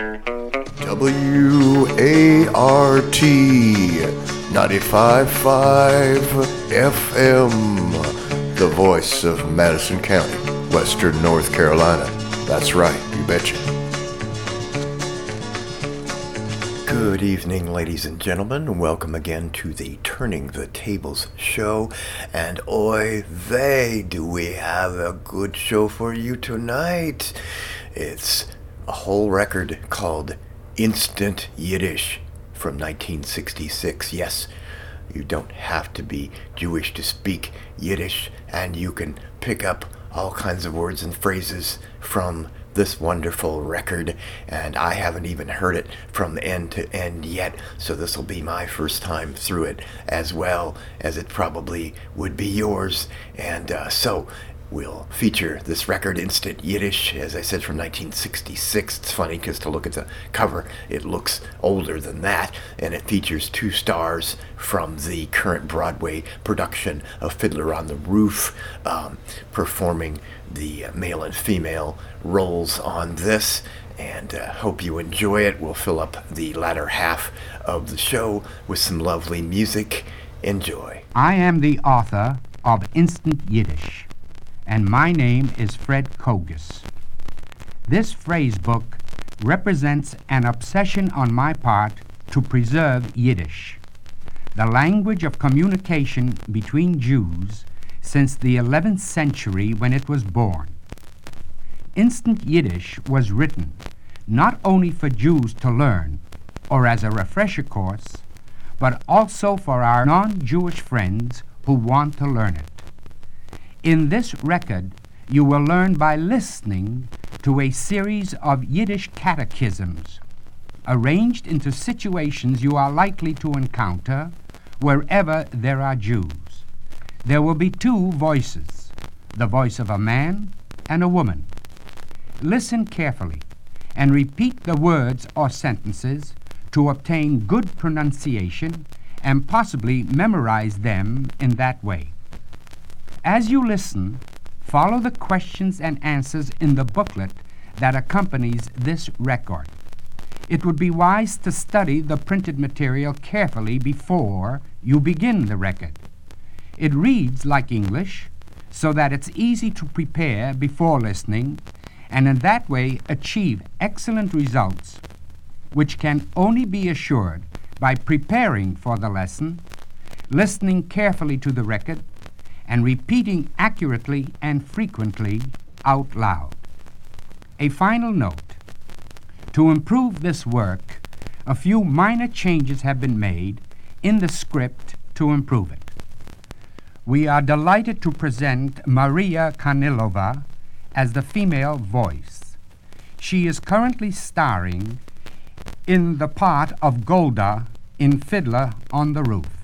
W A R T 95.5 FM, the voice of Madison County, Western North Carolina. That's right, you betcha. Good evening, ladies and gentlemen. Welcome again to the Turning the Tables show. And oi, vey, do we have a good show for you tonight? It's a whole record called Instant Yiddish from 1966. Yes, you don't have to be Jewish to speak Yiddish, and you can pick up all kinds of words and phrases from this wonderful record, and I haven't even heard it from end to end yet, so this will be my first time through it as well as it probably would be yours. And uh, so We'll feature this record, Instant Yiddish, as I said, from 1966. It's funny because to look at the cover, it looks older than that, and it features two stars from the current Broadway production of Fiddler on the Roof, um, performing the male and female roles on this. And uh, hope you enjoy it. We'll fill up the latter half of the show with some lovely music. Enjoy. I am the author of Instant Yiddish and my name is Fred Kogos. This phrase book represents an obsession on my part to preserve Yiddish, the language of communication between Jews since the 11th century when it was born. Instant Yiddish was written not only for Jews to learn or as a refresher course, but also for our non Jewish friends who want to learn it. In this record, you will learn by listening to a series of Yiddish catechisms arranged into situations you are likely to encounter wherever there are Jews. There will be two voices the voice of a man and a woman. Listen carefully and repeat the words or sentences to obtain good pronunciation and possibly memorize them in that way. As you listen, follow the questions and answers in the booklet that accompanies this record. It would be wise to study the printed material carefully before you begin the record. It reads like English, so that it's easy to prepare before listening, and in that way achieve excellent results, which can only be assured by preparing for the lesson, listening carefully to the record, and repeating accurately and frequently out loud. A final note. To improve this work, a few minor changes have been made in the script to improve it. We are delighted to present Maria Karnilova as the female voice. She is currently starring in the part of Golde in Fiddler on the Roof.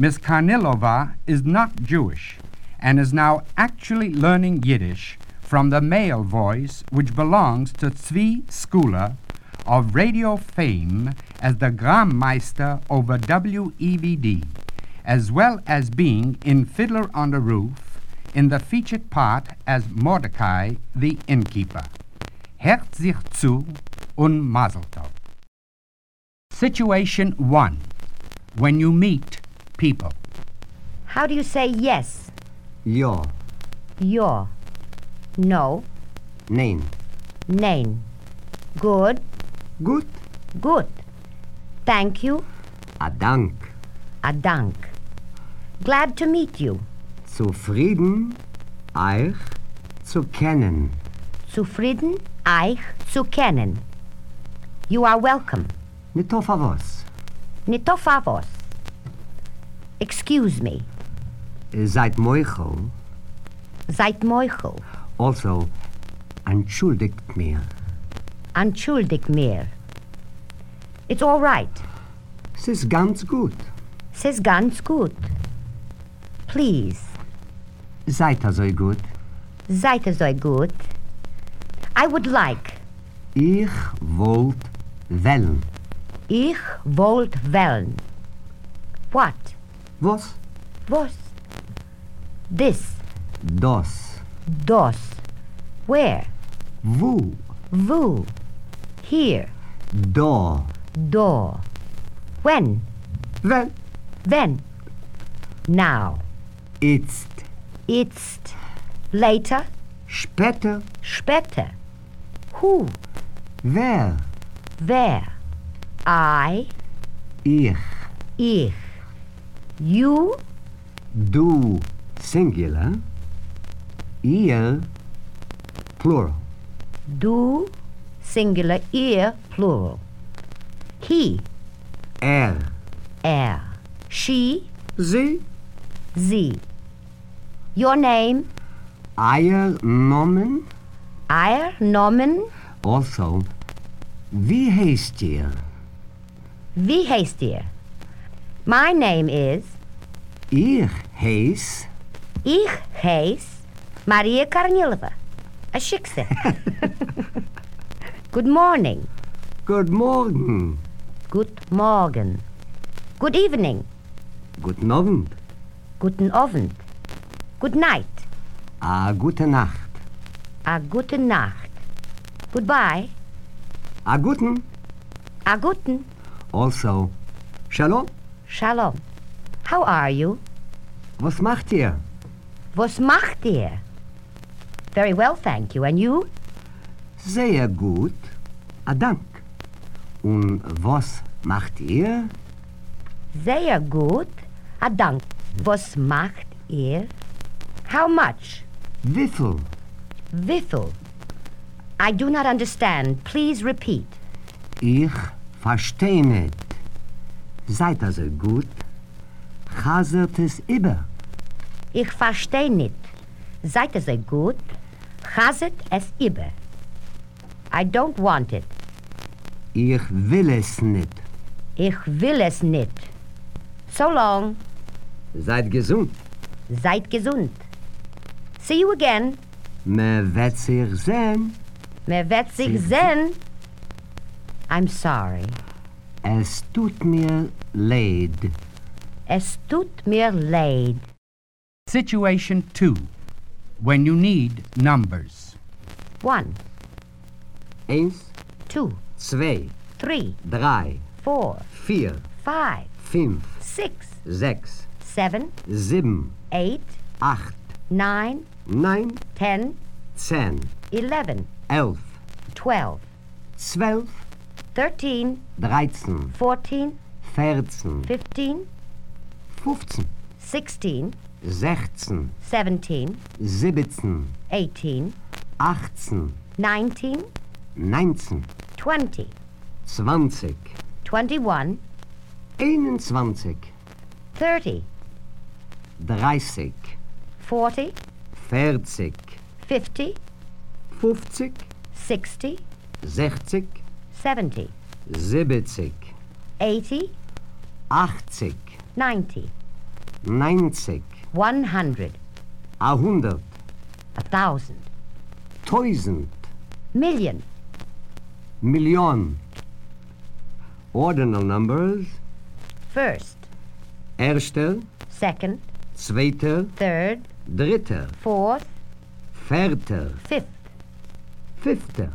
Miss Karnilova is not Jewish and is now actually learning Yiddish from the male voice which belongs to Zvee Scooler of radio fame as the Grammeister over WEVD, as well as being in Fiddler on the Roof in the featured part as Mordecai the innkeeper. Hört sich zu und Mazel. Situation 1. When you meet people. How do you say yes? Ja, Your. No. nein. Nein. Good. Good. Good. Thank you. a Dank. A dank. Glad to meet you. Zufrieden, euch zu kennen. Zufrieden, euch zu kennen. You are welcome. Nicht auf Excuse me. Eh, Seid Meuchel, Seid Meuchel. also entschuldigt mir. Entschuldig mir. It's all right. Es ist ganz gut. Es ist ganz gut. Please. Seid also gut. Seid ihr so gut? I would like. Ich wollt wählen. Ich wollt wählen. What? Was? Was? This. Das. Das. Where? Wo? Wo? Here. Da. Door. When? Wel. Then. Now. Itzt. It's later. Später. Später. Who? Wer. Wer? I. Ich. Ich. You. do Singular. Ihr. Plural. Do Singular. Ihr. Plural. He. Er. Er. She. Sie. Sie. Your name. Eier Nomen. Ihr Nomen. Also. Wie heißt ihr? Wie heißt ihr? My name is. Ich heiß. Ich heiß Maria Karnilova. A shikse. Good morning. Good morgen. Good morgen. Good evening. Guten Abend. Guten Abend. Good night. A gute Nacht. A gute Nacht. Goodbye. A guten. A guten. Also. Shalom. Shalom. How are you? Was macht ihr? Was macht ihr? Very well, thank you. And you? Sehr gut. A Dank. Und was macht ihr? Sehr gut. A dank. Was macht ihr? How much? Wiffel. Wiffel. I do not understand. Please repeat. Ich verstehe nicht. Seid also gut. Chasert es über. Ich versteh nicht. Seid sehr gut? Chazet es über. I don't want it. Ich will es nicht. Ich will es nicht. So long. Seid gesund. Seid gesund. See you again. Me wird sich sehen. Mir wird sich sehen. I'm sorry. Es tut mir leid. Es tut mir leid. Situation 2. When you need numbers. One, Eins, two, zwei, three, drei, four, vier, five, fünf, six, sechs, seven, sieben, eight, acht, nine, neun, ten, zehn, eleven, elf, twelve, zwölf, 13, 13, 14, 14, 15, 15, 16, 16, 17, 17, 18, 18, 19, 19, 20, 20, 21, 21, 30, 30, 40, 40, 50, 50, 60, 60, seventy, siebzig, eighty, achtzig, ninety, neunzig, one hundred, a hundert, a thousand, tausend, million, Million. Ordinal numbers. first, Erster, second, zweiter, third, dritter, fourth, vierter, fifth, fünfter,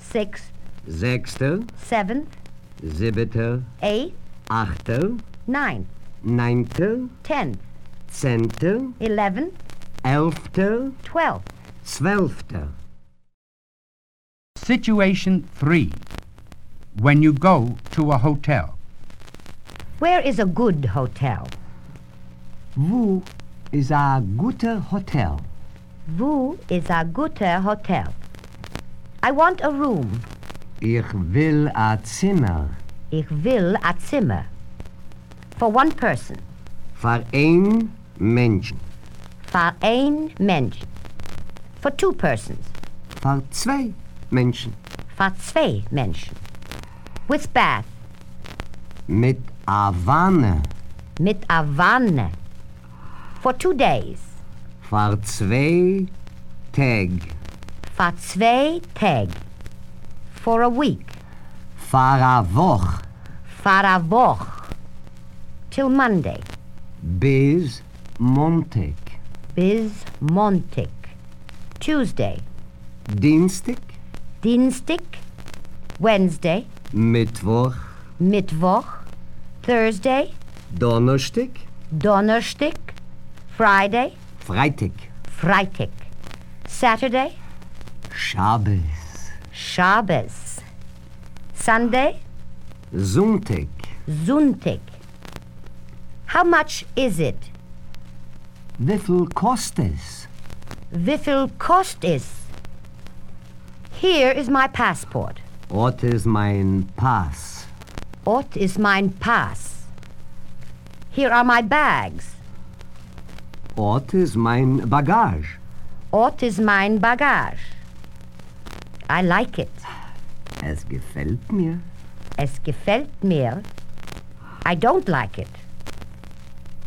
sixth, sechster, seventh, siebter, eighth, achter, ninth, neunter, tenth, zehnter, eleventh, elfter, twelfth, zwölfter. Situation 3. When you go to a hotel. Where is a good hotel? Wo is a guter Hotel? Wo is a gute hotel? I want a room. Ich will a Zimmer. Ich will a Zimmer. For one person. Für ein Menschen. For ein Mensch. For two persons. Für zwei Menschen. For zwei Menschen. With bath. Mit a Wanne. Mit a Wanne. For two days. Für zwei Tag. For zwei Tag. For a week. Für a Woch. For a Woche. Till Monday. Bis Montag. Bis Montag. Tuesday. Dienstag. Dienstag. Wednesday, Mittwoch, Mittwoch, Thursday, Donnerstag, Donnerstag, Friday, Freitag, Freitag, Saturday, Shabbos, Shabbos, Sunday, Sonntag, Sonntag. How much is it? wie viel kostet es? Wie viel kost es? Here is my passport. Ort ist mein Pass. Ort is mein Pass. Here are my bags. Ort ist mein Bagage. Ort is mein Bagage. I like it. Es gefällt mir. Es gefällt mir. I don't like it.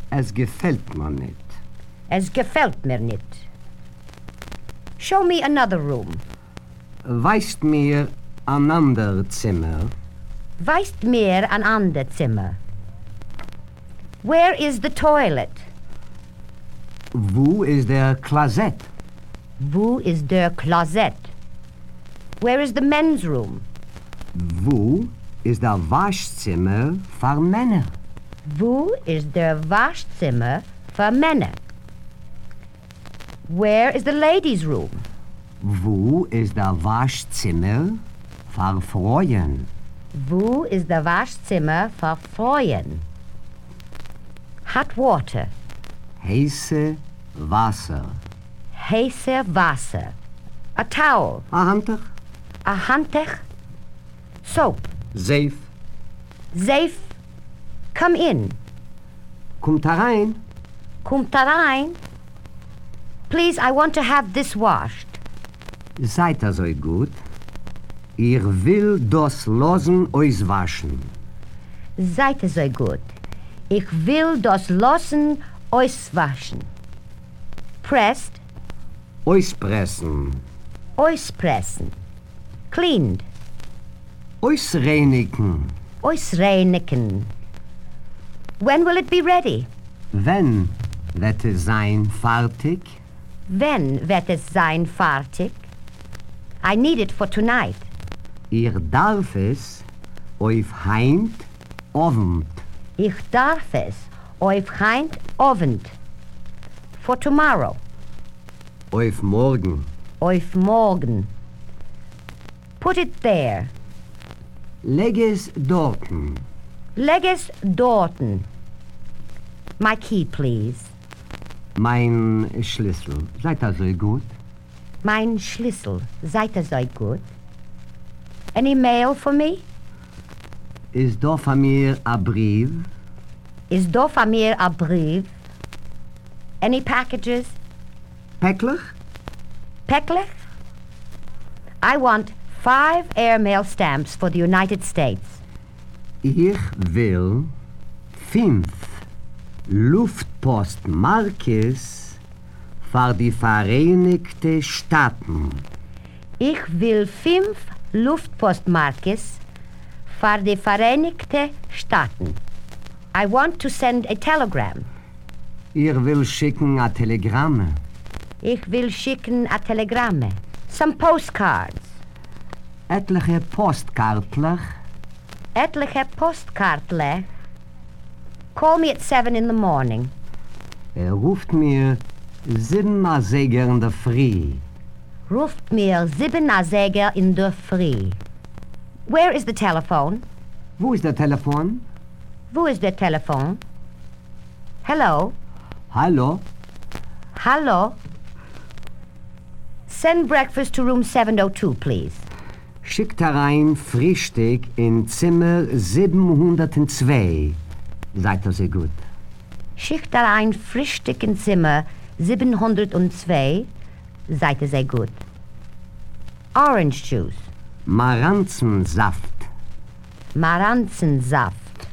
Es gefällt mir nicht. Es gefällt mir nicht. Show me another room. Weist mir ein ander Zimmer. Weist mir ein ander Zimmer. Where is the toilet? Wo ist der Klosett? Wo is der Closet? Where is the men's room? Wo ist der Waschzimmer für Männer? Wo is der Waschzimmer für Männer? Where is the ladies' room? Wo ist der Waschzimmer für Frauen? Wo is der Waschzimmer für Frauen? Hot water, Heiße Wasser. heiße Wasser, a towel, A Handtuch? A Handtuch, soap, Safe. safe. Come in. Kommt herein. Kommt da rein. Please, I want to have this washed. Seid ihr so gut? Ich will das losen euch waschen. Seid ihr so gut. Ich will das Lossen auswaschen. Pressed, Auspressen. auspressen. Cleaned, Ausreinigen. ausreinigen. When will it be ready? Wenn wird es sein fertig? When wird es sein fertig? I need it for tonight. Ihr darf es auf heint Abend. Ich darf es auf heint Abend. For tomorrow, Auf morgen. auf morgen. Put it there. Leg es dorten. Leg dorten. My key, please. Mein Schlüssel. Seid ihr so gut? Mein Schlüssel. Seid ihr so gut? Any mail for me? Ist da von mir ein Brief? Is von mir a brief? Any packages? Päcklich? Pecklich? I want five airmail stamps for the United States. Ich will fünf Luftpostmarkes für die Vereinigten Staaten. Ich will fünf Luftpostmarkes für die Vereinigten Staaten. I want to send a telegram. Ich will schicken ein Telegramm. Ich will schicken a Telegramme. Some postcards. Etliche Postkartler. Etliche Postkartle. Call me at seven in the morning. Er ruft mir sieben Säger in der Früh. Ruft mir sieben Säger in der Früh. Where is the telephone? Wo ist der Telefon? Wo is the telephone? Hello? Hallo? Hallo? Send breakfast to room 702, please. Schickt herein Frühstück in Zimmer 702. Seid ihr so gut? Schickt da ein Frühstück in Zimmer 702. Seid ihr sehr gut. Orange juice. Maranzensaft. Maranzensaft.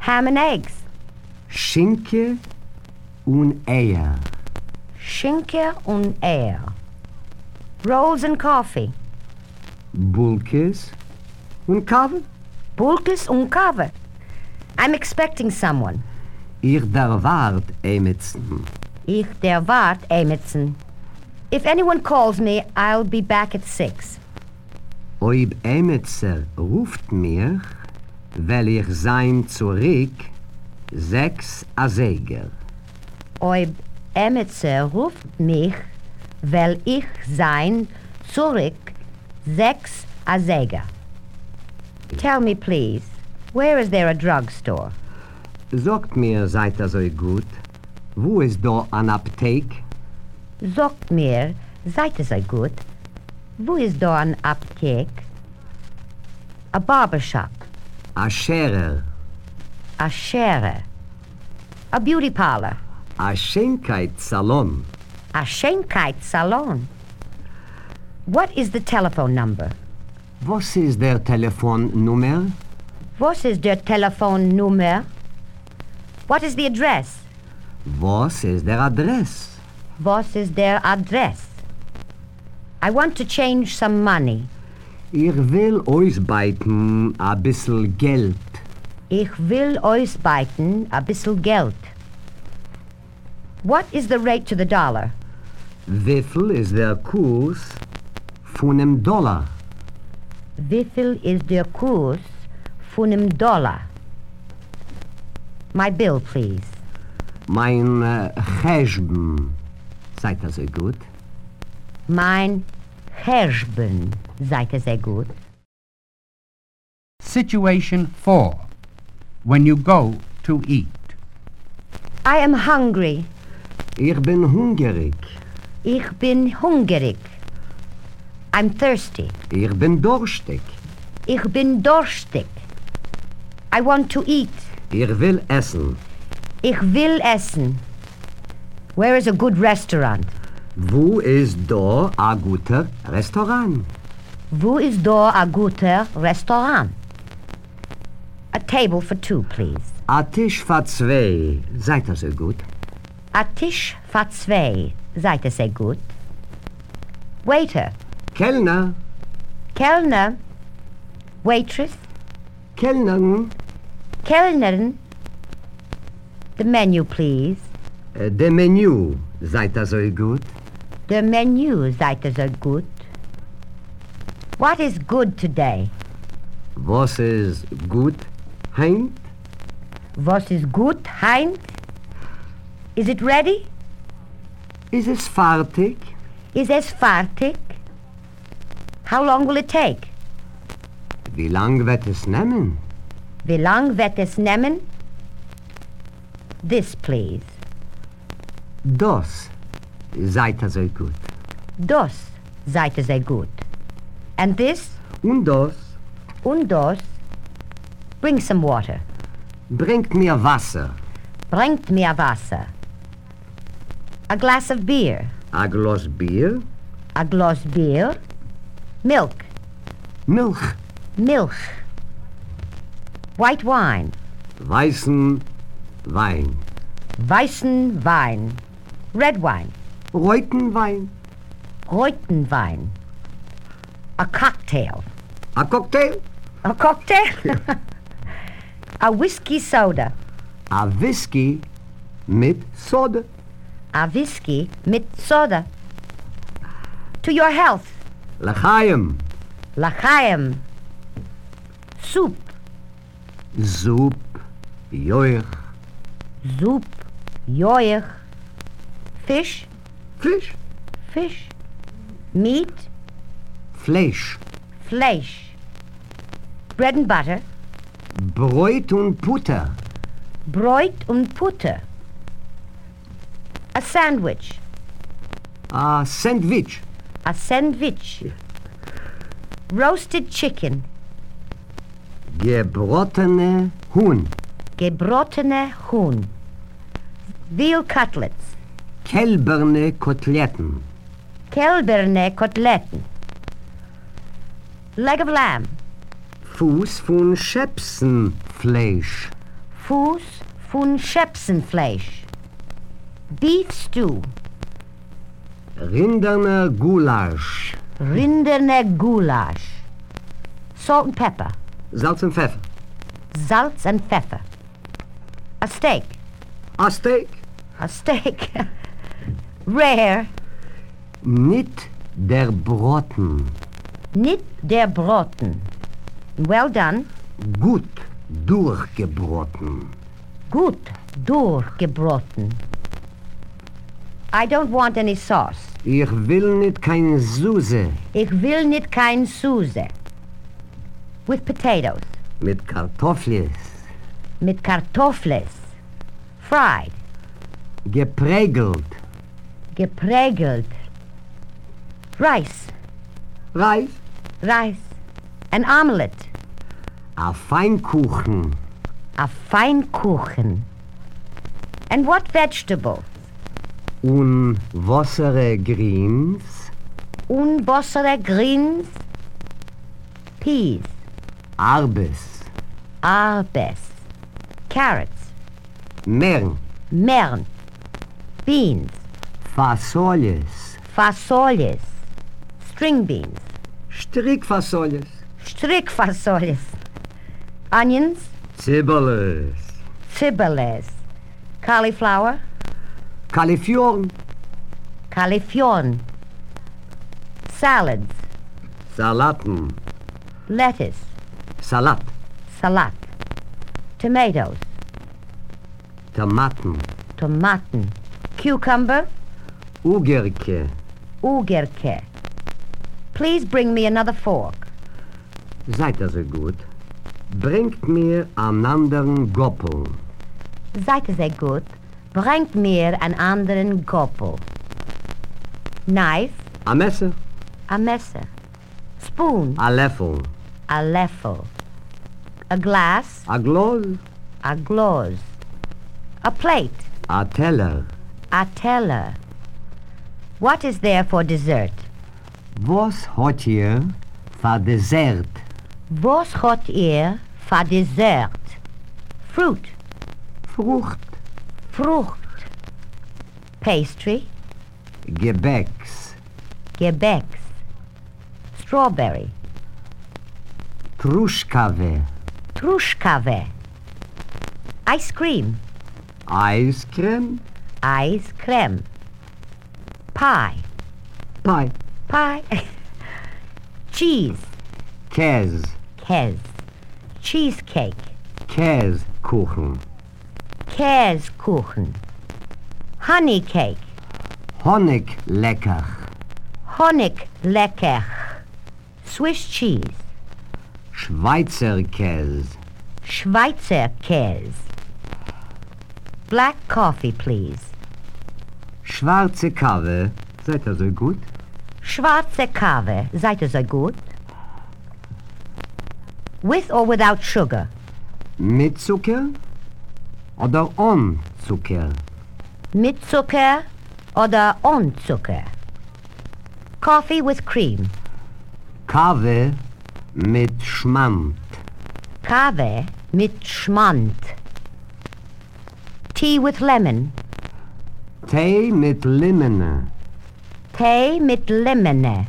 Ham and eggs. Schinke und Eier. Schinke und Eier. Rolls and coffee. Bulkes und Kaffee. Bulkes und Kava. I'm expecting someone. Ich der Wart, Emitzen. Ich der Wart Emerson. If anyone calls me, I'll be back at six. Ob Emetzer ruft mich, will ich sein zurück sechs Aseger. Ob Emetzer ruft mich, will ich sein zurück sechs Azega. Tell me, please, where is there a drugstore? Sagt mir, seid ihr so gut, wo ist da an Aptek? Sagt mir, seid ihr so gut, wo ist da an Apothek? A barbershop, A Scherer, a Schere, a beauty parlor, a Schenkheitssalon. a Schenkheitssalon. What is the telephone number? Was ist der Telefonnummer? What is der Telefonnummer? What is the address? Was ist der Adress? What is their address? I want to change some money. Ich will ausbeiten a bissel Geld. Ich will ausbeiten a bissel Geld. What is the rate to the dollar? Wieviel ist der Kurs von einem Dollar? Wieviel ist der Kurs von einem Dollar? My bill, please. Mein uh, äh, Cheshben. Seid ihr so gut? Mein Herrschben, seid ihr sehr gut. Situation 4. When you go to eat. I am hungry. Ich bin hungrig. Ich bin hungrig. I'm thirsty. Ich bin durstig. Ich bin durstig. I want to eat. Ich will essen. Ich will essen. Where is a good restaurant? Wo ist da a guter Restaurant? Wo ist da a guter Restaurant? A table for two, please. A Tisch für zwei. Seid ihr so gut? A Tisch für zwei. Seid ihr sehr gut? Waiter. Kellner. Kellner. Waitress. Kellnerin. Kellnerin. The menu, please. Äh, De Menü. Seid ihr so gut? The menu, seid ihr sehr gut? What is good today? Was ist gut? Heint? Was is gut, Heinz? Is it ready? Is es fertig? Is es fertig? How long will it take? Wie lang wird es nehmen? Wie lang wird es nehmen? This, please. Das. Seid ihr so gut? Das, seid ihr sehr gut. And this Und das und das. Bring some water. bringt mir Wasser. Bringt mir Wasser. A glass of beer. A Glas beer. A glass beer. Milk. Milch. Milch. White wine. Weißen Wein. Weißen Wein. Red wine. Reutenwein. Reutenwein. A cocktail. A Cocktail. A cocktail? a whiskey soda. A whiskey mit Soda. A whiskey mit soda. To your health. L'chaim. L'chaim. Soup. Soup. Joich. Soup. Joich. Fish. Fish. Fish. Meat. Fleisch. Fleisch. Bread and butter. Bräut und Butter. Broit und Butter. A sandwich. A Sandwich. A sandwich. Roasted chicken. Gebrotene Huhn. Gebrotene Huhn. Veal cutlets. Kälberne Koteletten. Kälberne Koteletten. Leg of lamb. Fuß von Schäpsenfleisch. Fuß von Schäpsenfleisch. Beef stew. Rinderner Gulasch. Rinderne Gulasch. Salt and pepper. Salz und Pfeffer. Salz and pepper. A steak. A Steak. A steak. Rare. Nicht der Broten. Nicht der Broten. Well done. Gut durchgebroten. Gut durchgebroten. I don't want any sauce. Ich will nicht kein Suse Ich will nicht kein Suse. With potatoes. mit Kartoffeln. Mit Kartoffels. Fried. Geprägelt. Geprägelt. Rice. Reis. Rice. An omelette. A Feinkuchen. A Feinkuchen. And what vegetables? Un wassere Greens. Unbossere greens. Peas. Arbes. Arbes. Carrots. Mern. Mern. Beans. Fasolles. Fasoles. String beans. Strickfasolles. Strickfasoles. Onions. Zibeles. Cibeles. Cauliflower. Caulifloren. Caulifloren. Salads. Salaten. Lettuce. Salat. Salat. Tomatoes. Tomaten. Tomaten. Cucumber. Ugerke. Ugerke. Please bring me another fork. Seid also gut. Bringt mir einen anderen Goppel. Seid sehr gut. Bringt mir einen anderen Goppel. Knife. A Messer. A Messer. Spoon. A Löffel. A Löffel. A glass. A Glas. A glass. A plate. A Teller. A teller. What is there for dessert? Was hat ihr für Dessert? Was hat ihr für Dessert? Fruit. Frucht. Frucht. Pastry. Gebäcks. Gebäcks. Strawberry. Truschkawe. Truschkawe. Ice cream. Ice cream. Ice cream. Pie. Pie. Pie. Cheese. Käse. Käse. Cheesecake. Käsekuchen. Käsekuchen. Honey cake. Honiglecker. Honiglecker. Swiss cheese. Schweizer Käse. Schweizer Käse. Black coffee, please. Schwarze Kaffee. Seid ihr so gut? Schwarze Kaffee. Seid ihr so gut? With or without sugar? Mit Zucker oder ohne Zucker? Mit Zucker oder ohne Zucker? Coffee with cream. Kaffee mit Schmand. Kaffee mit Schmand. Tea with lemon. Tee mit Limone. Tee mit Limone.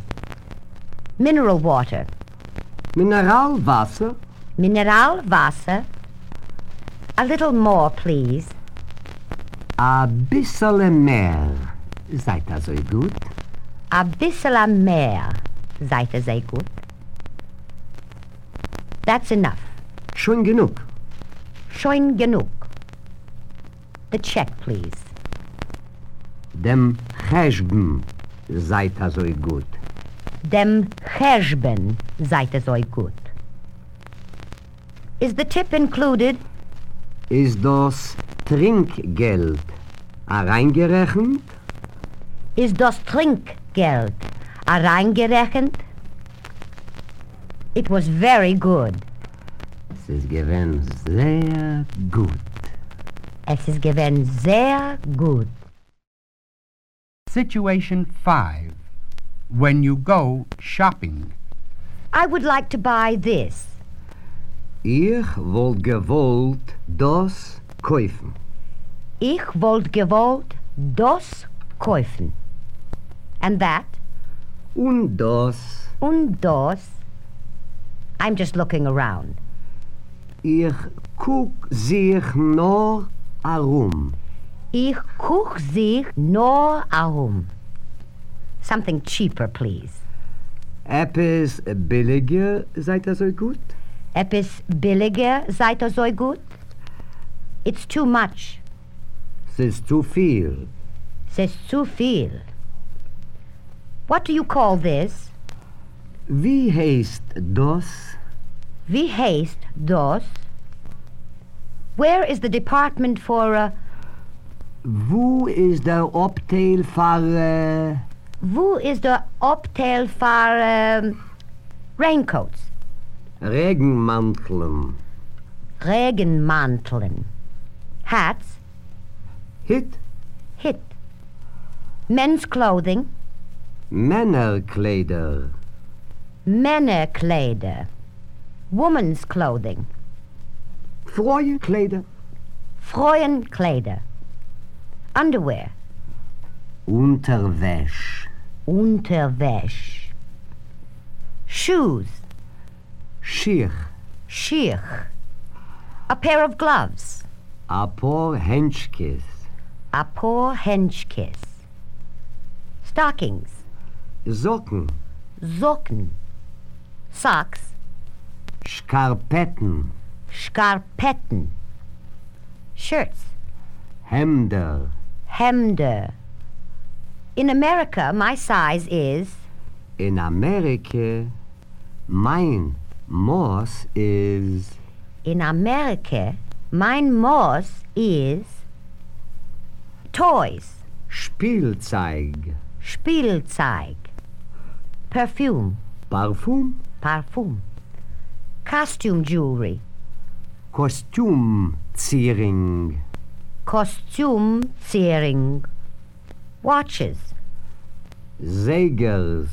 Mineral water. Mineralwasser. Mineralwasser. A little more, please. A bissele mehr. Seid ihr so gut? A bisschen mehr. Seid ihr sehr gut? That's enough. Schon genug. Schon genug. The check, please. Dem Cheshben seid ihr so gut. Dem Cheshben seid ihr so gut. Is the tip included? Ist das Trinkgeld reingerechnet? Is das Trinkgeld reingerechnet? It was very good. Es ist gewesen sehr gut. Es ist gewesen sehr gut. Situation 5. When you go shopping. I would like to buy this. Ich wollt gewollt das kaufen. Ich wollt gewollt das kaufen. And that Und das und das. I'm just looking around. Ich guck sich nur herum. Ich guck sich nur herum. Something cheaper, please. Etwas billiger, seid ihr so gut? Etwas billiger, seid ihr so gut? It's too much. Es ist zu viel. Es ist zu viel. What do you call this? Wie heißt das? Wie heißt das? Where is the department for, uh, Wo ist der Abteil für... Äh, wo is the Abteil for, um, raincoats? Regenmanteln? Regenmanteln. Hats, Hit? hit. Men's clothing, Männerkleider? Männerkleider. Woman's clothing, Frauenkleider? Frauenkleider. Underwear, Unterwäsch? Unterwäsch. Shoes, Schirr? Schirr. A pair of gloves, A paar Händschkes? a paar Henschkes. Stockings, Socken? Socken. Socks, Skarpetten? Skarpetten. Shirts, Hemder? Hemder. In America, my size is In Amerika, mein Maß ist in America, mein Maß is toys, Spielzeug, Spielzeug, perfume, Parfum, Parfum, costume jewelry, Kostümziering, Kostümzering, watches, Sägers,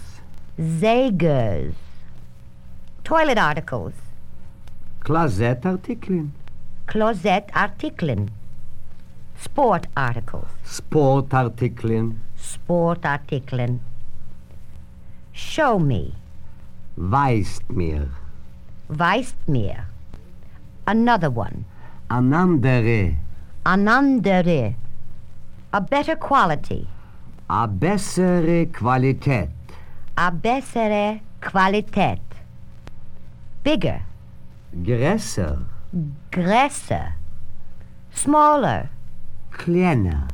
Zegers, toilet articles, Klosettartikeln, Klosettartikeln, sport articles, Sportartikeln, Sportartikeln. Show me, weist mir, weist mir. Another one, an andere, anandere. A better quality, a bessere Qualität, a bessere Qualität. Bigger, größer, größer, smaller, kleiner,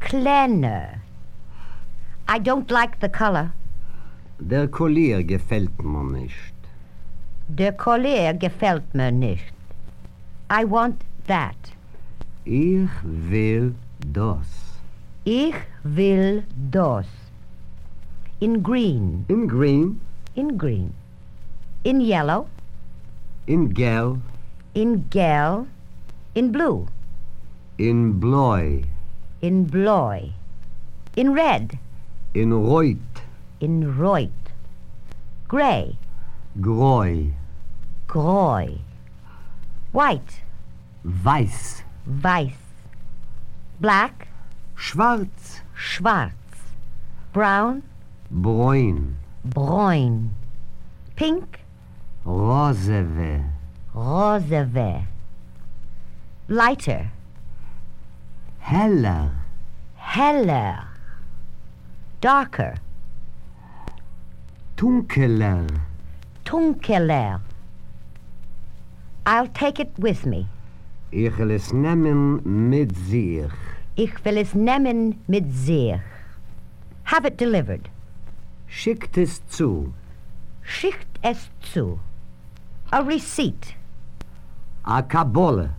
kleiner. I don't like the color. der Collier gefällt mir nicht. Der Collier gefällt mir nicht. I want that. Ich will das. Ich will das. In green, In green, in green. In yellow, in gel, in gel, in blue, in bläu, in bläu, in red, in reut, in reut, gray, greu, grau, white, weiß, weiß, black, schwarz, schwarz, brown, bräun, braun, pink, rosewe, roseve, lighter, heller, heller, darker, dunkler, dunkler. I'll take it with me. ich will es nehmen mit sich. Ich will es nehmen mit sich. Have it delivered. Schickt es zu, Schickt es zu. A receipt. a Kabole,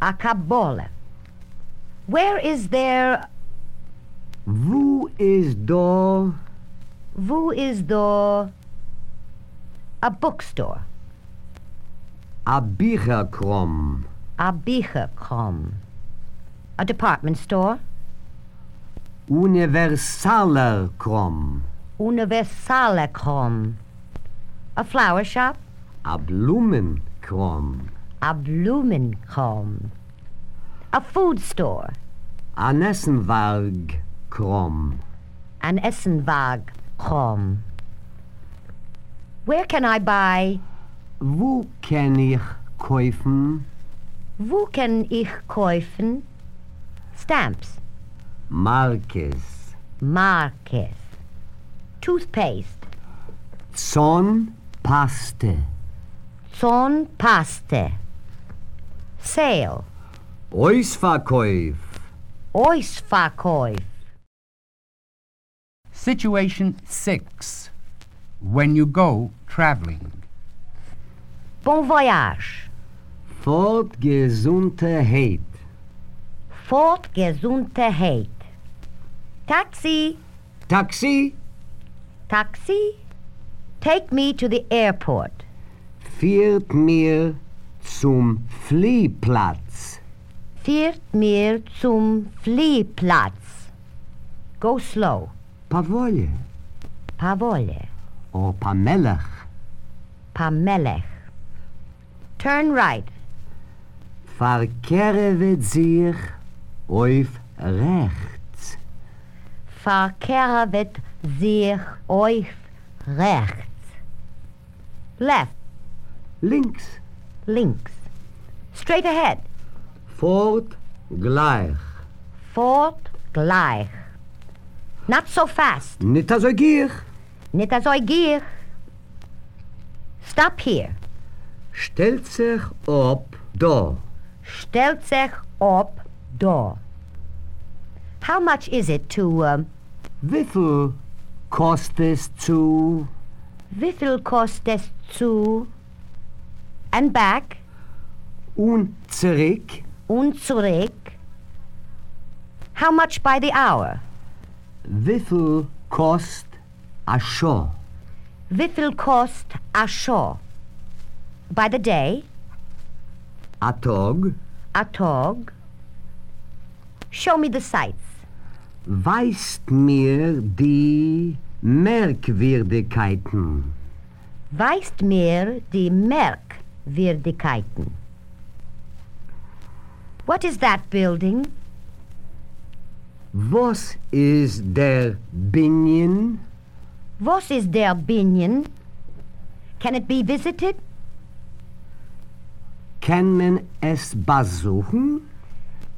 A Kabole. Where is there... wo ist da Wo is the... A bookstore. a Bücherkram, A Bücherkram. A department store. universaler Kram, Universale Kram. A flower shop. A Blumenkram, A Blumenkram. A food store. a Nessenwagen-Kram, An Essenwag-Kram. Where can I buy... wo kann ich kaufen Wo kann ich kaufen? Stamps. Markes, Markes. Toothpaste. Zon Son paste. Zon Paste. Sale. Ausverkäuf. Ausverkäuf. Situation 6. When you go traveling. Bon voyage. Fortgesundheit. Fortgesundheit. Taxi. Taxi. Taxi. Take me to the airport. Führt mir zum Fliehplatz. Führt mir zum Fliehplatz. Go slow. Pavolle. Pavolle. O Pamelech. Pamelech. Turn right. Verkehret sich auf rechts. Verkehret sich auf rechts. Left. Links. Links. Straight ahead. Fort gleich. Fort gleich. Not so fast. Nicht so gier. Nicht so gier. Stop here. Stellt sich ob da. Stellt sich op da. How much is it to, um, Wie viel kostet es zu? wie viel kostet es zu? And back Und zurück? und zurück. How much by the hour? Wie viel kost a Show? Wie viel kost a show? By the day, A Tag? a tag. Show me the sights. Weist mir die Merkwürdigkeiten. Weist mir die Merkwürdigkeiten. What is that building? Was is der Binien? Was is der Binyan? Can it be visited? Kann man es besuchen?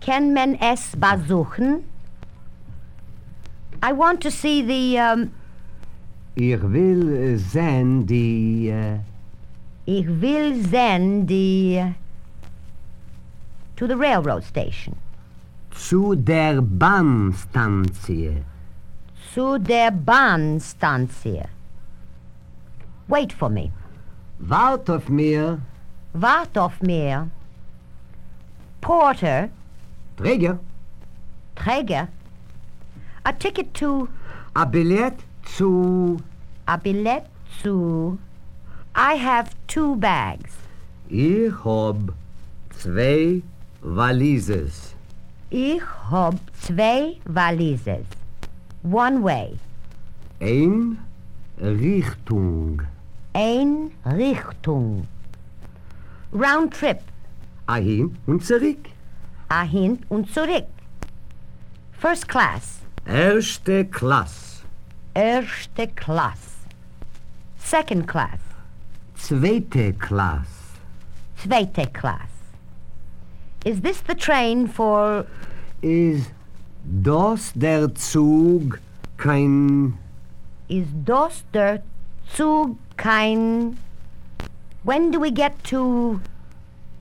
Can man es besuchen? I want to see the, um, Ich will sehen die... Äh, ich will send die, to the railroad station. zu der Bahnstanzie. Zu der Bahnstanzie. Wait for me. Wart auf mir, Wart auf mir. Porter, Träger, Träger. A ticket to, a Billett zu... a billet zu. I have two bags. Ich hab zwei Valises. Ich hab zwei Valises. One way. Ein Richtung. Ein Richtung. Round trip. Ahin und zurück. Ahin und zurück. First class. Erste Klasse. Erste Klasse. Second class. Zweite Klasse. Zweite class. Is this the train for Ist das der Zug kein... is das der Zug kein When do we get to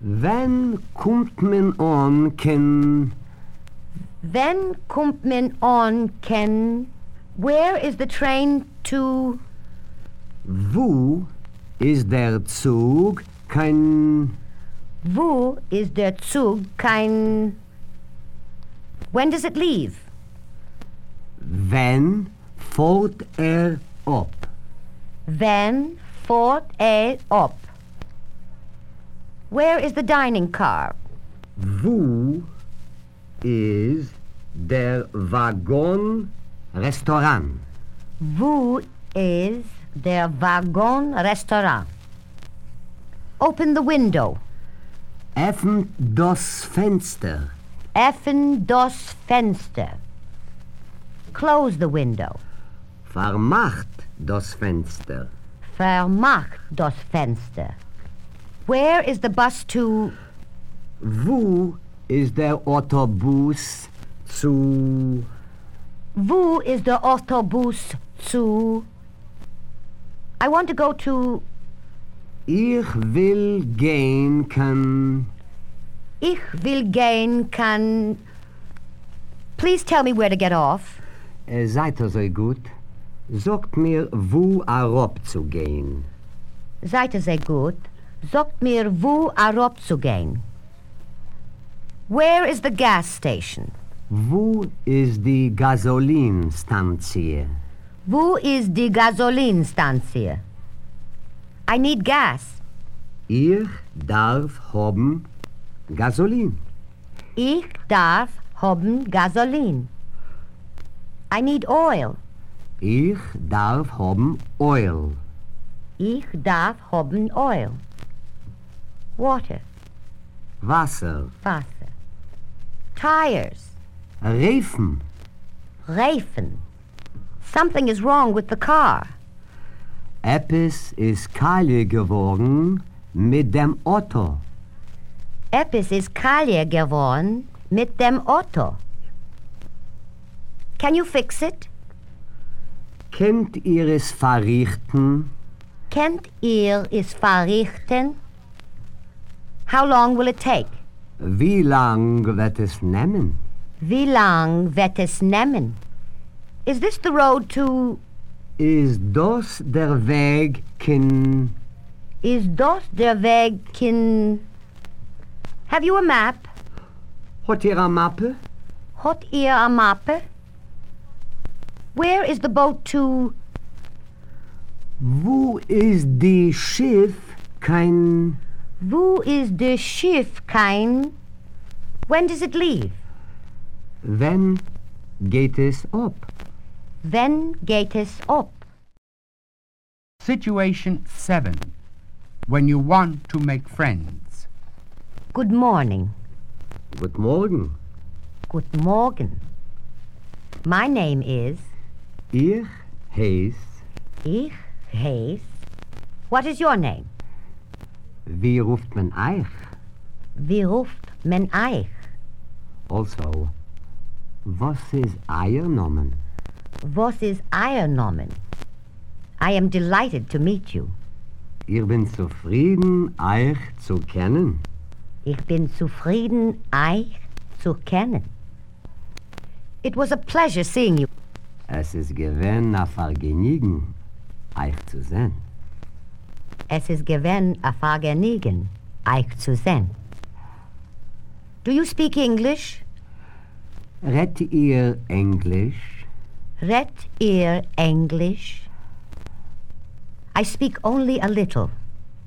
Wann kommt man an, kein... When kommt man on Ken? Where is the train to Wo ist der Zug kein... Wo is der Zug kein When does it leave? Wann fährt er ab? When fort er op. Where is the dining car? Wo ist der Waggon-Restaurant? Wo is der Waggon Restaurant? Open the window. Öffnet das Fenster. Öffnen das Fenster. Close the window. Vermacht das Fenster. Vermacht das Fenster. Where is the bus to Wo is der Autobus zu... Wo is der Autobus zu I want to go to. Ich will gehen kann. Ich will gehen kann. Please tell me where to get off. Äh, Seid ihr so gut? Sagt mir, wo arop zu gehen. Seid ihr sehr gut. Sagt mir, wo arop zu gehen. Where is the gas station? Wo ist die Gasolinstanzie? Wo ist die Gasolinstanzie? I need gas. Ich darf haben Gasolin. Ich darf haben Gasolin. I need oil. Ich darf haben Oil. Ich darf haben oil. Water, Wasser. Wasser. Tires, Reifen. Reifen. Something is wrong with the car. Etwas ist kahle geworden mit dem Auto. Etwas ist Kalje geworden mit dem Auto. Can you fix it? Kennt ihr es verrichten? Kennt ihr es verrichten? How long will it take? Wie lang wird es nehmen? Wie lang wird es nehmen? Is this the road to... Is das der Weg kin... Is das der Weg kin... Have you a map? Hat ihr er eine Mappe? Hat ihr er a Mappe? Where is the boat to... Wo is die Schiff kein... Wo is the Schiff kein... When does it leave? Wenn geht es ab? When geht es up? Situation 7. When you want to make friends. Good morning. Good Morgen. Good morgen. My name is... Ich heiß... Ich heiß... What is your name? Wie ruft man euch? Wie ruft man eich? Also, was ist euer Namen? Was is euer Namen? I am delighted to meet you. Ich bin zufrieden, euch zu kennen. Ich bin zufrieden, euch zu kennen. It was a pleasure seeing you. Es ist gewinn a Vergnügen, euch zu sehen. Es ist gewen a Vergnügen, euch zu sehen. Do you speak English? Rett ihr Englisch? Red ear English? I speak only a little.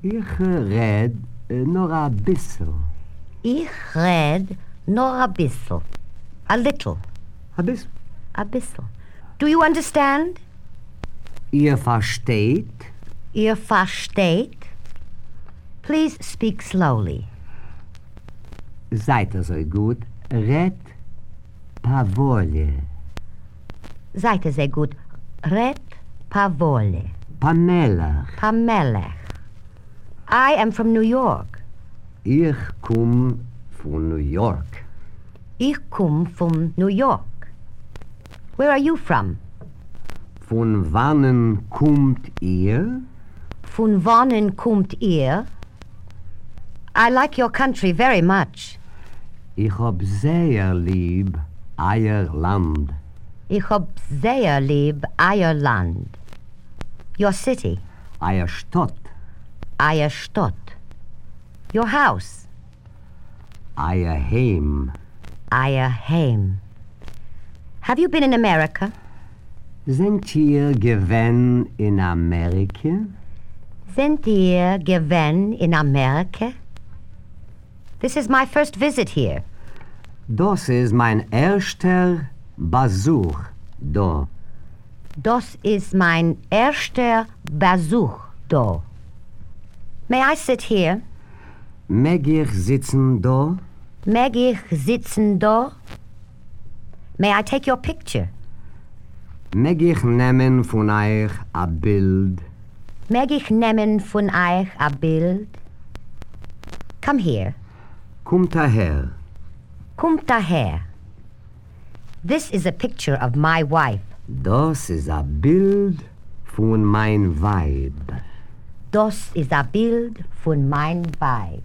Ich red äh, nur a bissel. Ich red nur a bissel. A little. A bissel. A bissel. Do you understand? Ihr versteht? Ihr versteht? Please speak slowly. Seid ihr so gut? Red Pavole. Ihr sehr gut. Red Pavole. Pamela. Pamela. I am from New York. Ich komm von New York. Ich komme from New York. Where are you from? Von wannen kommt ihr? Von wonnen kommt ihr? I like your country very much. Ich hab sehr lieb euer Land. Ich hab sehr lieb euer Land. Your city, Euer Stadt. euer Stadt. Your house, Euer Heim. euer Heim. Have you been in America? Sind ihr gewinn in Amerika? Sind ihr gewen in Amerika? This is my first visit here. Das ist mein erster Besuch da. Das ist mein erster Besuch da. May I sit here? Mag ich sitzen da? Mag ich sitzen da? May I take your picture? Mag ich nehmen von euch a Bild? Mag ich nehmen von euch a Bild? Come here. Kommt daher. Kommt daher. This is a picture of my wife. Das ist a Bild von mein Weib. Das ist a Bild von mein Weib.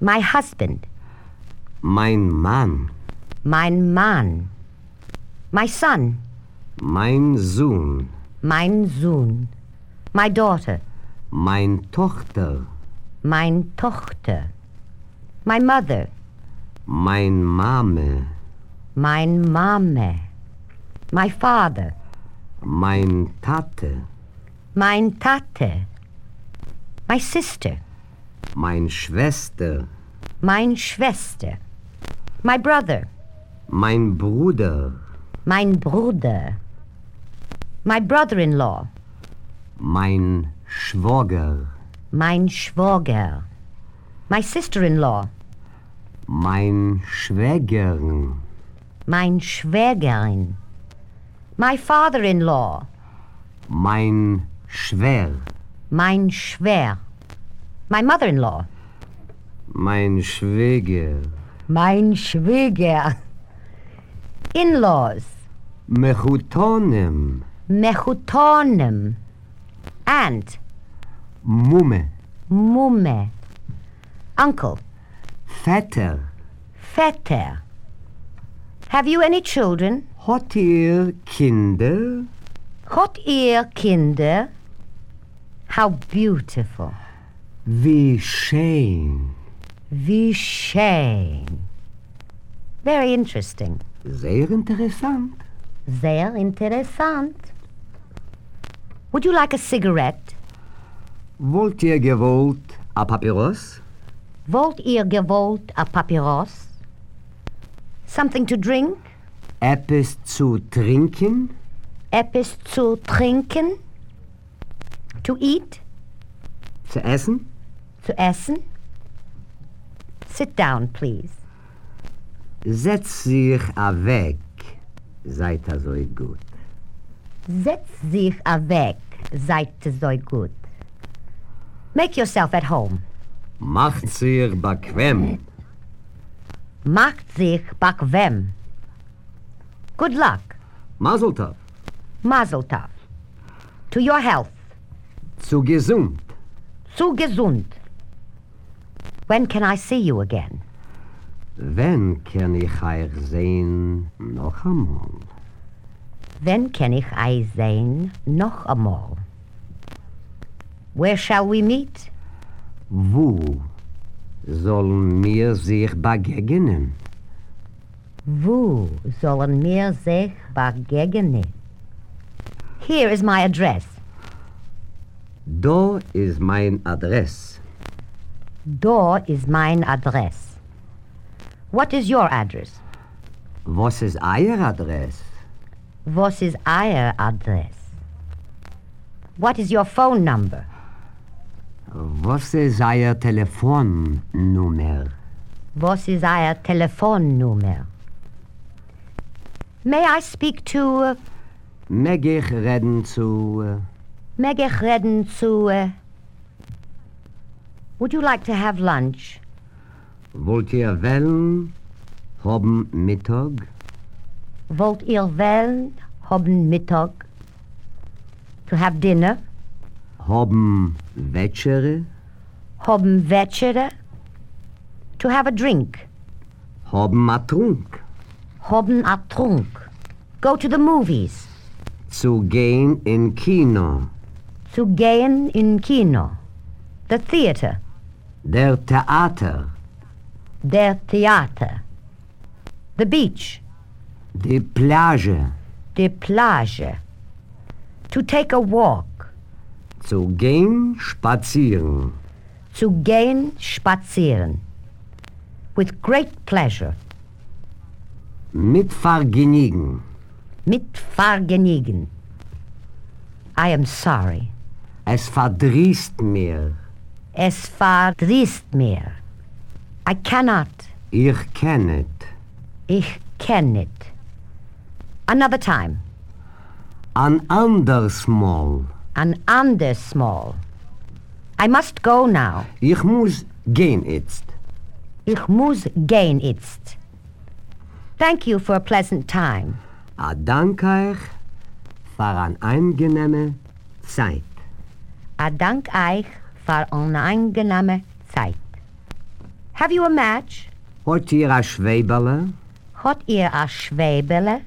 My husband, Mein Mann. mein Mann. My son, Mein Sohn. mein Sohn. My daughter, Mein Tochter. mein Tochter. My mother, Mein Mame. Mein Mame. My father, Mein Tate. mein Tate. My sister, Mein Schwester. mein Schwester. My brother, Mein Bruder. mein Bruder. My brother-in-law, Mein Schwager. mein Schwager. My sister-in-law, Mein Schwägerin. Mein Schwägerin. My father-in-law, Mein Schwer. mein Schwer. My mother-in-law, Mein Schwäger. mein Schwäger. In-laws, Mechutonem. mechutonem. Aunt, Mumme. mumme. Uncle, Vetter. vetter. Have you any children? Hat ihr Kinder? Hot ear kinder. How beautiful. Wie schön. Wie schön. Very interesting. Sehr interessant. Sehr interessant. Would you like a cigarette? Wollt ihr gewollt a Papyrus? Wollt ihr gewollt a papyrus? Something to drink? Etwas zu trinken? Etwas zu trinken? To eat? Zu essen? Zu essen? Sit down, please. Setz sich weg. Seid a so gut. Setz sich weg, seid so gut. Make yourself at home. Macht sich bequem. Macht sich bequem. Good luck. Mazel tov. Mazel tov. To your health. Zu gesund. Zu gesund. When can I see you again? Wenn kann ich euch sehen noch einmal? Wenn kann ich euch sehen noch einmal? Where shall we meet? Wo sollen mir sich begegnen? Wo sollen mir sich begegnen? Here is my address. Da ist mein Adress. Da is mein Adress. What is your address? Was ist euer Adress? Was is our address? What is your phone number? Was ist euer Telefonnummer? Was is our Telefonnummer? May I speak to... Uh, Mag ich reden zu... äh, mag ich reden zu... Uh, would you like to have lunch? wollt ihr wählen? Haben Mittag? Wollt ihr wählen? Haben Mittag? To have dinner? Haben Wätschere? Haben Večere? To have a drink? Haben a Trunk? Haben a trunk? Go to the movies? Zu gehen in Kino? Zu gehen in Kino? The theater? Der Theater? Der Theater? The beach? Die Plage? Die Plage? To take a walk? Zu gehen spazieren? Zu gehen spazieren? With great pleasure? Mit Vergnügen? Mit Vergnügen? I am sorry. Es verdrießt mir. Es verdrießt mir. I cannot. Ich kennet. Ich kenn it. Another time. An anders Mal. An anders Mal. I must go now. Ich muss gehen jetzt. Ich muss gehen jetzt. Thank you for a pleasant time. A dank euch für eine angenehme Zeit. A dank euch für eine angenehme Zeit. Have you a match? Hat ihr a Schwebele? Hat ihr a Schwebele?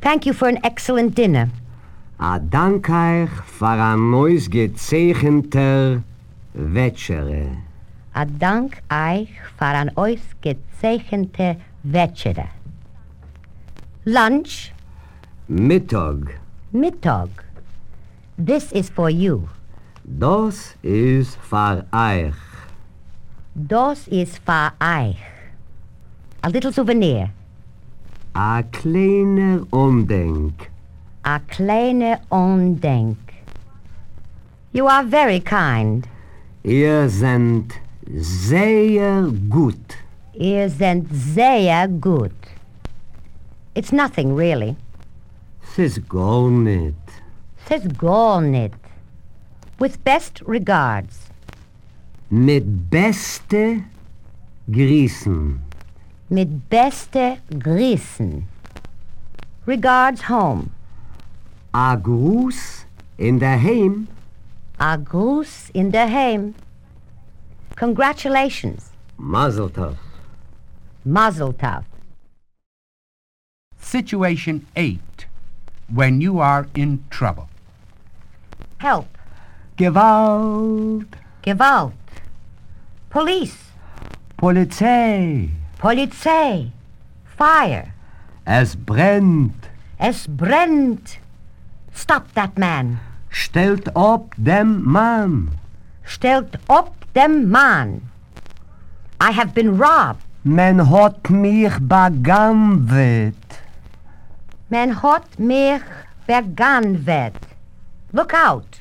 Thank you for an excellent dinner. A dank euch für ein neues gezeichneter Wetschere. A dank euch für an euch gezeichnete Wetschere. Lunch, Mittag. Mittag. This is for you. Das ist für euch. Das ist für euch. A little souvenir. A kleiner Umdenk. A kleine Undenk. You are very kind. Ihr seid sehr gut. Ihr seid sehr gut. It's nothing, really. Gar nicht. Says gar nicht. With best regards. Mit beste Grießen. Mit beste Grüßen. Regards home. A Gruß in der Heim. A Gruß in der Heim. Congratulations. Mazel tov. Mazel tov. Situation 8. When you are in trouble. Help. Gewalt. Gewalt. Police. Polizei. Polizei. Fire. Es brennt. Es brennt. Stop that man. Stellt ob dem Mann. Stellt op dem Mann. I have been robbed. Men hat mich beganwet. Men hat mich begann wird. Look out.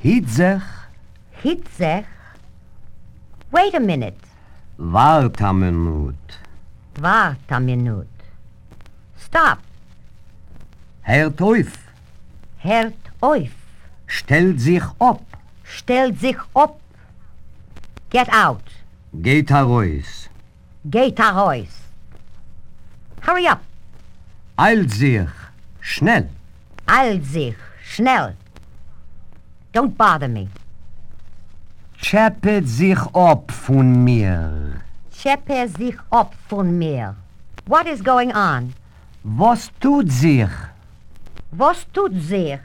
Hit sich. Hit sich. Wait a minute. Wart a minut. Wart a minute. Stop. Hört auf. Hört auf. Stellt sich ob. Stellt sich op. Get out. Geht heraus. Geht heraus. Hurry up. Eilt sich. Schnell. Eil sich. Schnell. Don't bother me. Chappet sich ob von mir. Scheppe sich op von mir. What is going on? Was tut sich? Was tut sich?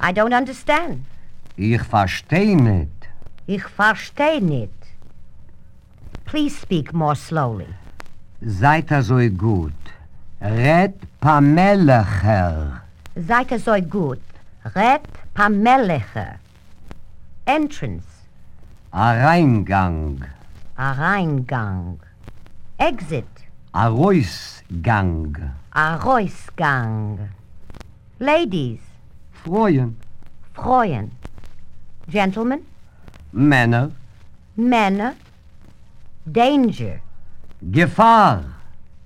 I don't understand. Ich versteh nicht. Ich verstehe nicht. Please speak more slowly. Seid ihr so gut. Red Pamelacher. Seid ihr so gut. Red Pamelicher. Entrance. A Reingang. A Reingang. Exit. A Reusgang. A Reusgang. Ladies. Freuen. Freuen. Gentlemen. Männer. Männer. Danger. Gefahr.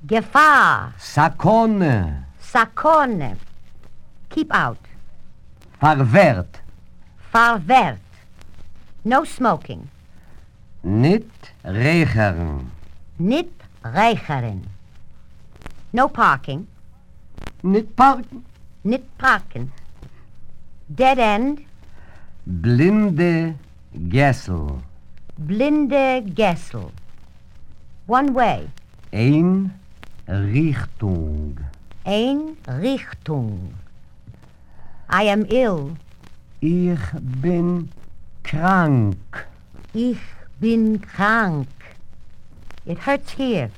Gefahr. Sakone. Sakone. Keep out. Verwehrt. Verwehrt. No smoking. Nicht rechern. Nicht reicheren. No parking. Nicht parken. Nicht parken. Dead end. Blinde Gessel. Blinde Gessel. One way. Ein Richtung. Ein Richtung. I am ill. Ich bin krank. Ich bin krank. It hurts here.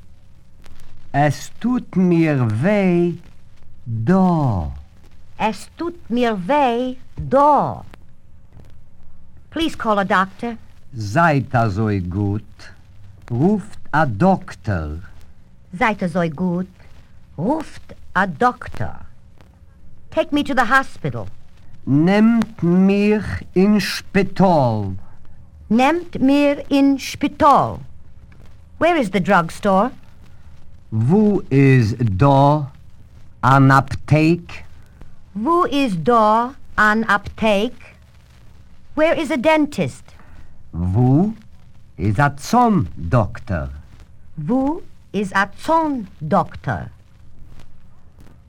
Es tut mir weh da. Es tut mir weh da. Please call a doctor. Seid a so gut. Ruft a Doktor. Seid so gut? Ruft a doctor. Take me to the hospital. Nehmt mir in Spital. Nehmt mir in Spital. Where is the drugstore? Wo is da an Apteek? Wo is da an Aptake? Where is a dentist? Wo is a Zahndoktor? Wo is a Zahndoktor?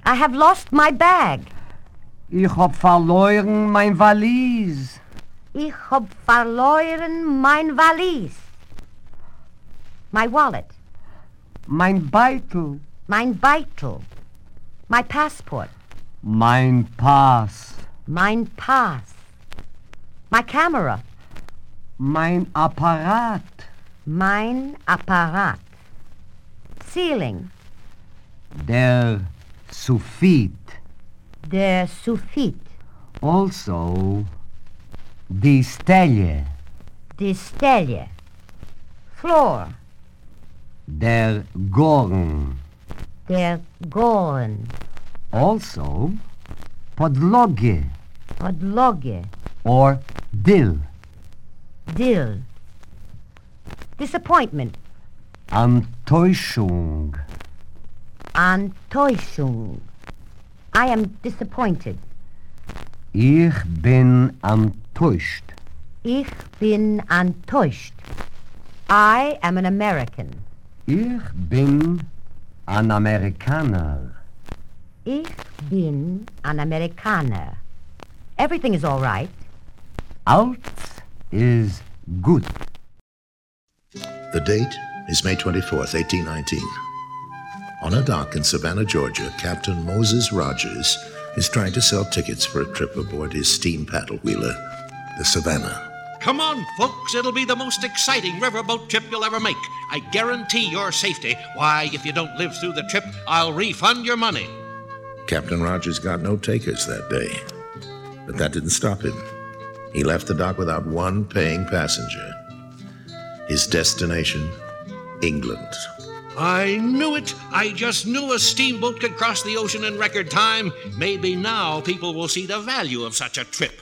I have lost my bag. Ich hab verloren mein Valies. Ich hab verloren mein Valies. My wallet, Mein Beitel. mein Beitel, my passport, Mein Pass. mein Pass, my camera, Mein Apparat. mein Apparat, ceiling, Der Suffit. der Suffit, Also, die Stelle. die Stelle, floor, Der Gorn. der Gorn, Also, Podloge. Podloge, Or Dill. Dill, disappointment, Enttäuschung. Enttäuschung. I am disappointed. Ich bin enttäuscht. Ich bin enttäuscht. I am an American. Ich bin ein Amerikaner. Ich bin an Amerikaner. Everything is all right. Alt is gut. The date is May 24th, 1819. On a dock in Savannah, Georgia, Captain Moses Rogers is trying to sell tickets for a trip aboard his steam paddle wheeler, the Savannah. Come on, folks, it'll be the most exciting riverboat trip you'll ever make. I guarantee your safety. Why, if you don't live through the trip, I'll refund your money. Captain Rogers got no takers that day. But that didn't stop him. He left the dock without one paying passenger. His destination, England. I knew it. I just knew a steamboat could cross the ocean in record time. Maybe now people will see the value of such a trip.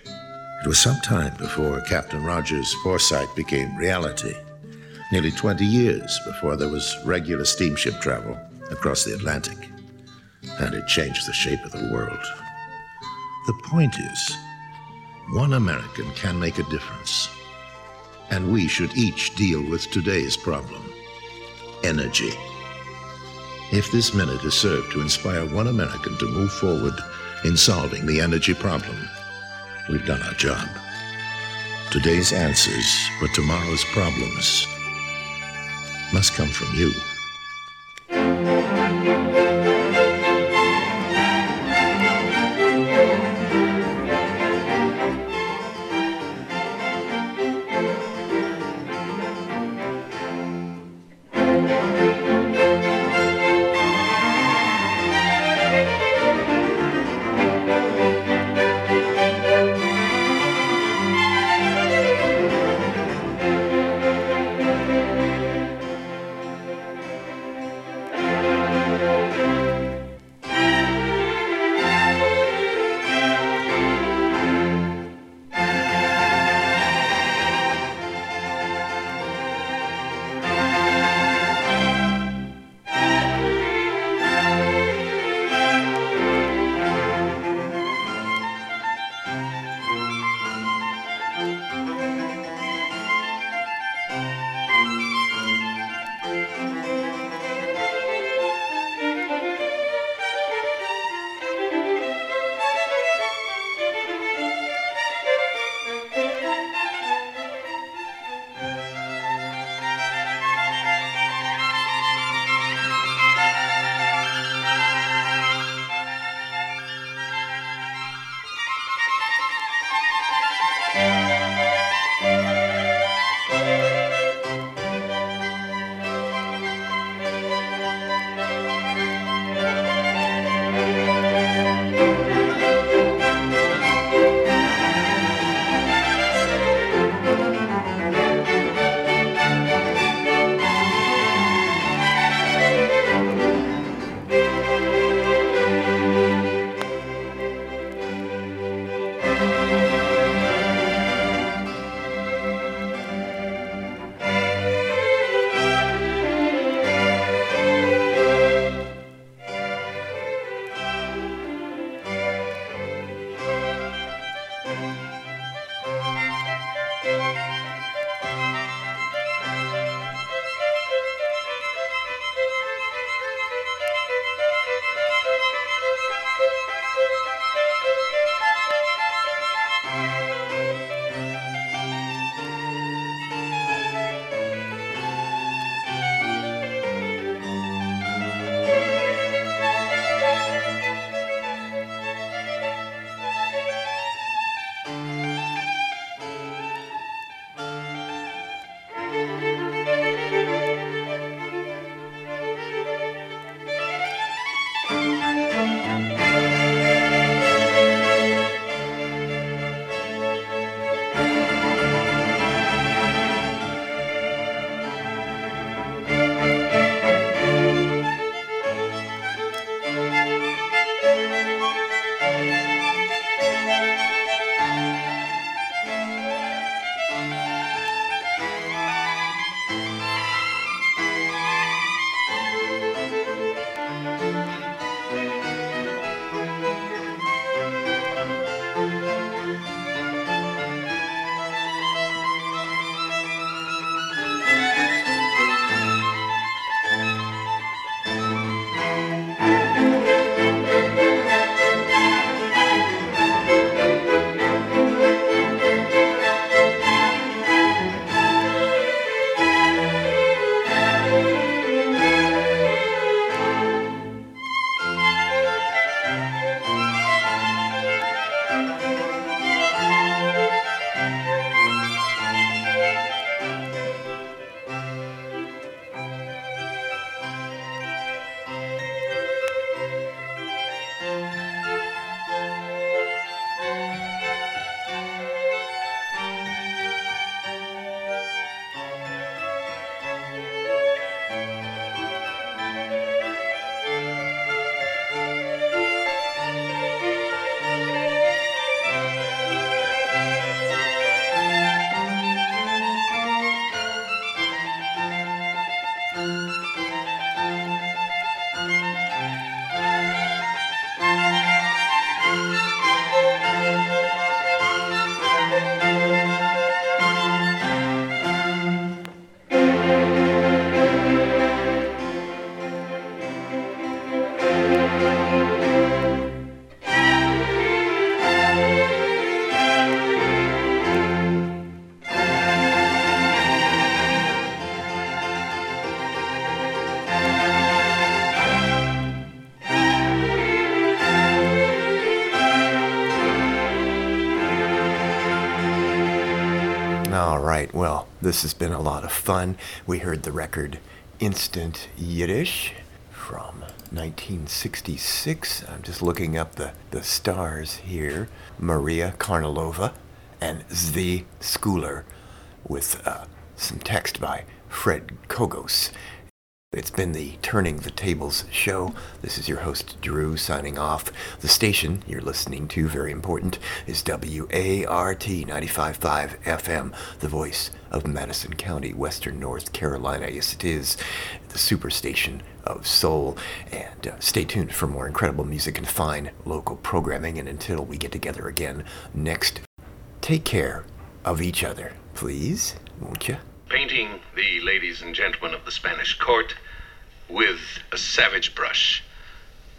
It was some time before Captain Rogers' foresight became reality. Nearly 20 years before there was regular steamship travel across the Atlantic. And it changed the shape of the world. The point is, one American can make a difference. And we should each deal with today's problem energy. If this minute has served to inspire one American to move forward in solving the energy problem, we've done our job. Today's answers for tomorrow's problems must come from you. This has been a lot of fun. We heard the record Instant Yiddish from 1966. I'm just looking up the, the stars here. Maria Karnilova and Zvee Scooler with uh, some text by Fred Kogos. It's been the Turning the Tables show. This is your host, Drew, signing off. The station you're listening to, very important, is WART 95.5 FM, the voice of Madison County, Western North Carolina. Yes, it is the superstation of soul. And uh, stay tuned for more incredible music and fine local programming. And until we get together again next, take care of each other, please, won't you? Painting the ladies and gentlemen of the Spanish court with a savage brush,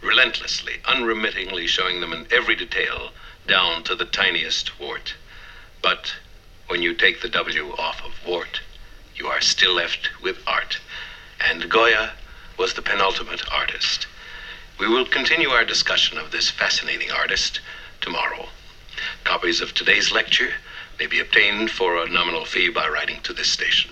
relentlessly, unremittingly showing them in every detail, down to the tiniest wart. But when you take the W off of wart, you are still left with art. And Goya was the penultimate artist. We will continue our discussion of this fascinating artist tomorrow. Copies of today's lecture may be obtained for a nominal fee by writing to this station.